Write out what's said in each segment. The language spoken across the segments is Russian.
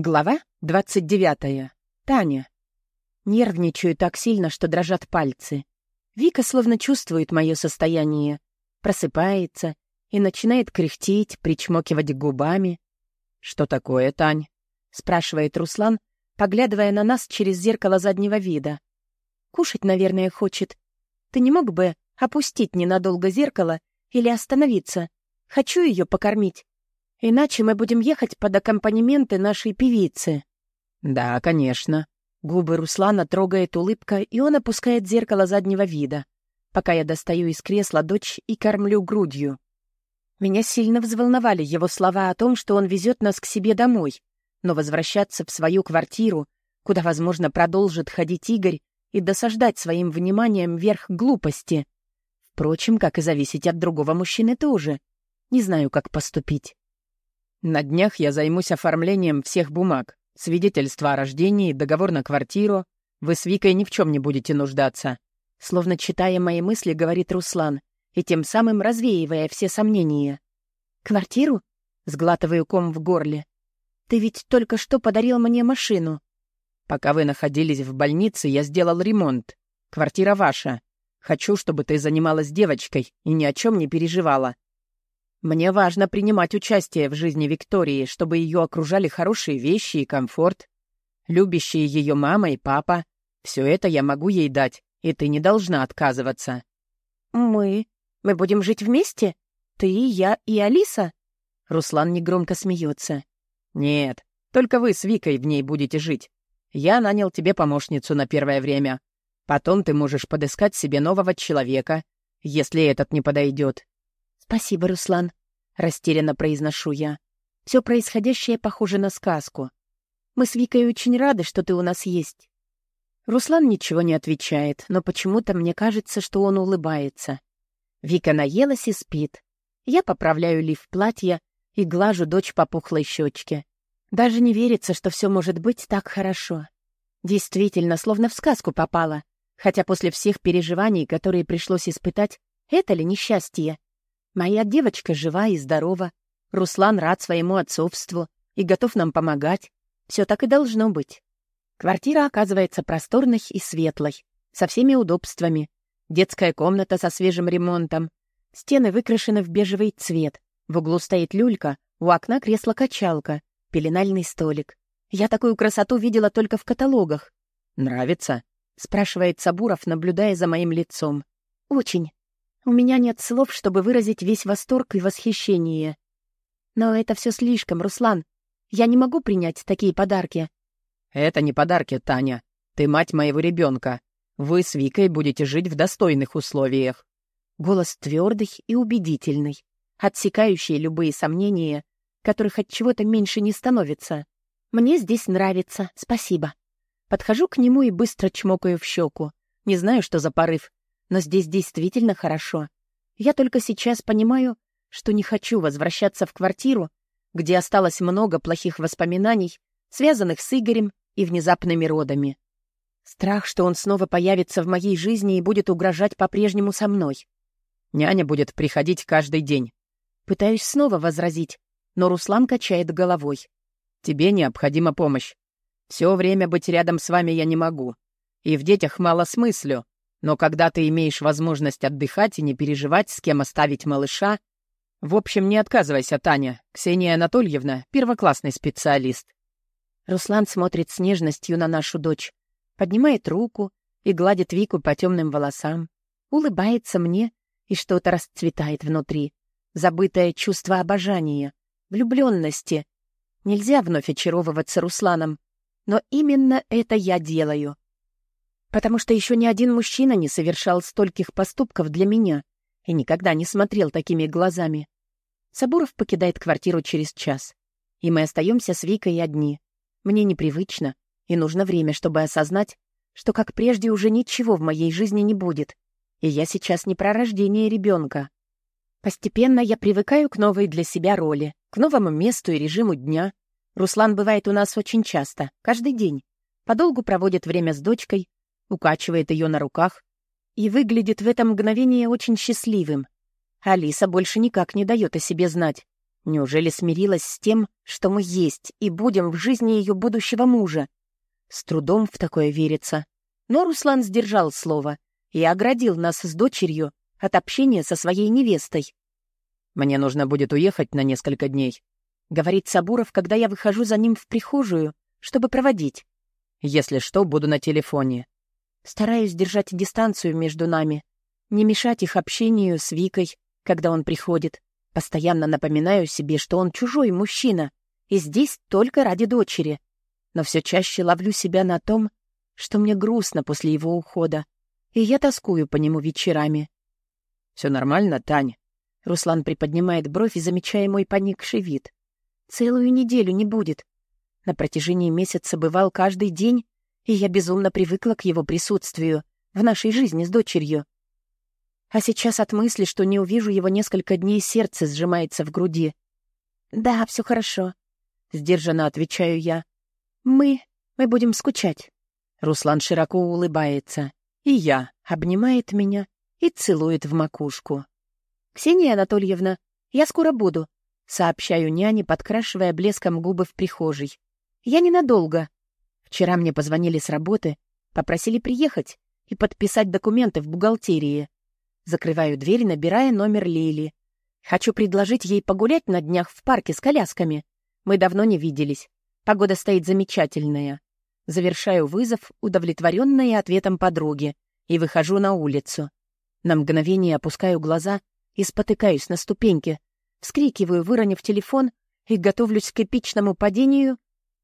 Глава 29. Таня. Нервничаю так сильно, что дрожат пальцы. Вика словно чувствует мое состояние, просыпается и начинает кряхтеть, причмокивать губами. «Что такое, Тань?» — спрашивает Руслан, поглядывая на нас через зеркало заднего вида. «Кушать, наверное, хочет. Ты не мог бы опустить ненадолго зеркало или остановиться? Хочу ее покормить. Иначе мы будем ехать под аккомпанементы нашей певицы». «Да, конечно». Губы Руслана трогает улыбка, и он опускает зеркало заднего вида, пока я достаю из кресла дочь и кормлю грудью. Меня сильно взволновали его слова о том, что он везет нас к себе домой, но возвращаться в свою квартиру, куда, возможно, продолжит ходить Игорь и досаждать своим вниманием верх глупости. Впрочем, как и зависеть от другого мужчины тоже. Не знаю, как поступить. На днях я займусь оформлением всех бумаг. Свидетельство о рождении, договор на квартиру. Вы с Викой ни в чем не будете нуждаться. Словно читая мои мысли, говорит Руслан, и тем самым развеивая все сомнения. «Квартиру?» — сглатываю ком в горле. «Ты ведь только что подарил мне машину». «Пока вы находились в больнице, я сделал ремонт. Квартира ваша. Хочу, чтобы ты занималась девочкой и ни о чем не переживала. Мне важно принимать участие в жизни Виктории, чтобы ее окружали хорошие вещи и комфорт. Любящие ее мама и папа. Все это я могу ей дать, и ты не должна отказываться». «Мы? Мы будем жить вместе? Ты, я и Алиса?» Руслан негромко смеется. «Нет, только вы с Викой в ней будете жить. Я нанял тебе помощницу на первое время. Потом ты можешь подыскать себе нового человека, если этот не подойдет. «Спасибо, Руслан», — растерянно произношу я. Все происходящее похоже на сказку. Мы с Викой очень рады, что ты у нас есть». Руслан ничего не отвечает, но почему-то мне кажется, что он улыбается. Вика наелась и спит. Я поправляю лиф платья и глажу дочь по пухлой щечке. Даже не верится, что все может быть так хорошо. Действительно, словно в сказку попала. Хотя после всех переживаний, которые пришлось испытать, это ли несчастье? Моя девочка жива и здорова. Руслан рад своему отцовству и готов нам помогать. Все так и должно быть. Квартира оказывается просторной и светлой, со всеми удобствами. Детская комната со свежим ремонтом. Стены выкрашены в бежевый цвет. В углу стоит люлька, у окна кресло-качалка, пеленальный столик. Я такую красоту видела только в каталогах. «Нравится?» — спрашивает Сабуров, наблюдая за моим лицом. «Очень. У меня нет слов, чтобы выразить весь восторг и восхищение. Но это все слишком, Руслан. Я не могу принять такие подарки. Это не подарки, Таня. Ты мать моего ребенка. Вы с Викой будете жить в достойных условиях. Голос твердый и убедительный, отсекающий любые сомнения, которых от чего-то меньше не становится. Мне здесь нравится, спасибо. Подхожу к нему и быстро чмокаю в щеку. Не знаю, что за порыв, но здесь действительно хорошо. Я только сейчас понимаю, что не хочу возвращаться в квартиру, где осталось много плохих воспоминаний, связанных с Игорем и внезапными родами. Страх, что он снова появится в моей жизни и будет угрожать по-прежнему со мной. Няня будет приходить каждый день. Пытаюсь снова возразить, но Руслан качает головой. Тебе необходима помощь. Все время быть рядом с вами я не могу. И в детях мало смыслю. Но когда ты имеешь возможность отдыхать и не переживать, с кем оставить малыша... В общем, не отказывайся, Таня. Ксения Анатольевна — первоклассный специалист. Руслан смотрит с нежностью на нашу дочь, поднимает руку и гладит Вику по темным волосам, улыбается мне, и что-то расцветает внутри. Забытое чувство обожания, влюбленности. Нельзя вновь очаровываться Русланом, но именно это я делаю — потому что еще ни один мужчина не совершал стольких поступков для меня и никогда не смотрел такими глазами. Сабуров покидает квартиру через час, и мы остаемся с Викой одни. Мне непривычно, и нужно время, чтобы осознать, что, как прежде, уже ничего в моей жизни не будет, и я сейчас не про рождение ребенка. Постепенно я привыкаю к новой для себя роли, к новому месту и режиму дня. Руслан бывает у нас очень часто, каждый день. Подолгу проводит время с дочкой, укачивает ее на руках и выглядит в это мгновение очень счастливым. Алиса больше никак не дает о себе знать. Неужели смирилась с тем, что мы есть и будем в жизни ее будущего мужа? С трудом в такое верится. Но Руслан сдержал слово и оградил нас с дочерью от общения со своей невестой. «Мне нужно будет уехать на несколько дней», — говорит Сабуров, когда я выхожу за ним в прихожую, чтобы проводить. «Если что, буду на телефоне». Стараюсь держать дистанцию между нами, не мешать их общению с Викой, когда он приходит. Постоянно напоминаю себе, что он чужой мужчина, и здесь только ради дочери. Но все чаще ловлю себя на том, что мне грустно после его ухода, и я тоскую по нему вечерами. Все нормально, Тань?» Руслан приподнимает бровь и замечая мой поникший вид. «Целую неделю не будет. На протяжении месяца бывал каждый день, и я безумно привыкла к его присутствию в нашей жизни с дочерью. А сейчас от мысли, что не увижу его несколько дней, сердце сжимается в груди. «Да, все хорошо», — сдержанно отвечаю я. «Мы... мы будем скучать». Руслан широко улыбается. И я, обнимает меня и целует в макушку. «Ксения Анатольевна, я скоро буду», — сообщаю няне, подкрашивая блеском губы в прихожей. «Я ненадолго. Вчера мне позвонили с работы, попросили приехать и подписать документы в бухгалтерии. Закрываю дверь, набирая номер Лили. Хочу предложить ей погулять на днях в парке с колясками. Мы давно не виделись. Погода стоит замечательная. Завершаю вызов, удовлетворенная ответом подруги, и выхожу на улицу. На мгновение опускаю глаза и спотыкаюсь на ступеньке. Вскрикиваю, выронив телефон, и готовлюсь к эпичному падению,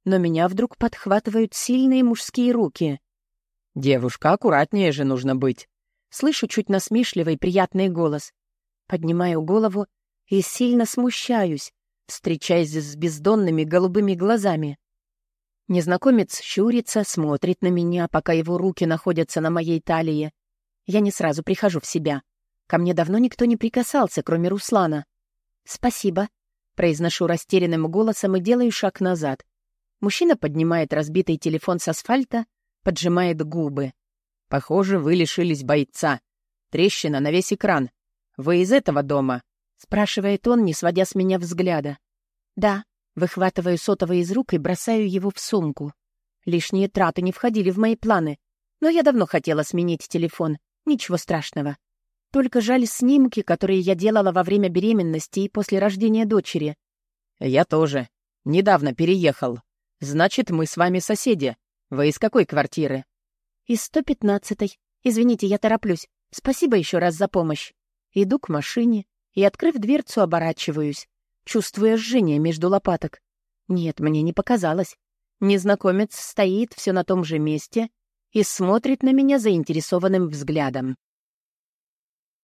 но меня вдруг подхватывают сильные мужские руки. «Девушка, аккуратнее же нужно быть», Слышу чуть насмешливый приятный голос. Поднимаю голову и сильно смущаюсь, встречаясь с бездонными голубыми глазами. Незнакомец щурится, смотрит на меня, пока его руки находятся на моей талии. Я не сразу прихожу в себя. Ко мне давно никто не прикасался, кроме Руслана. «Спасибо», — произношу растерянным голосом и делаю шаг назад. Мужчина поднимает разбитый телефон с асфальта, поджимает губы. Похоже, вы лишились бойца. Трещина на весь экран. Вы из этого дома?» — спрашивает он, не сводя с меня взгляда. «Да». Выхватываю сотовый из рук и бросаю его в сумку. Лишние траты не входили в мои планы. Но я давно хотела сменить телефон. Ничего страшного. Только жаль снимки, которые я делала во время беременности и после рождения дочери. «Я тоже. Недавно переехал. Значит, мы с вами соседи. Вы из какой квартиры?» «Из 115-й. Извините, я тороплюсь. Спасибо еще раз за помощь». Иду к машине и, открыв дверцу, оборачиваюсь, чувствуя жжение между лопаток. Нет, мне не показалось. Незнакомец стоит все на том же месте и смотрит на меня заинтересованным взглядом.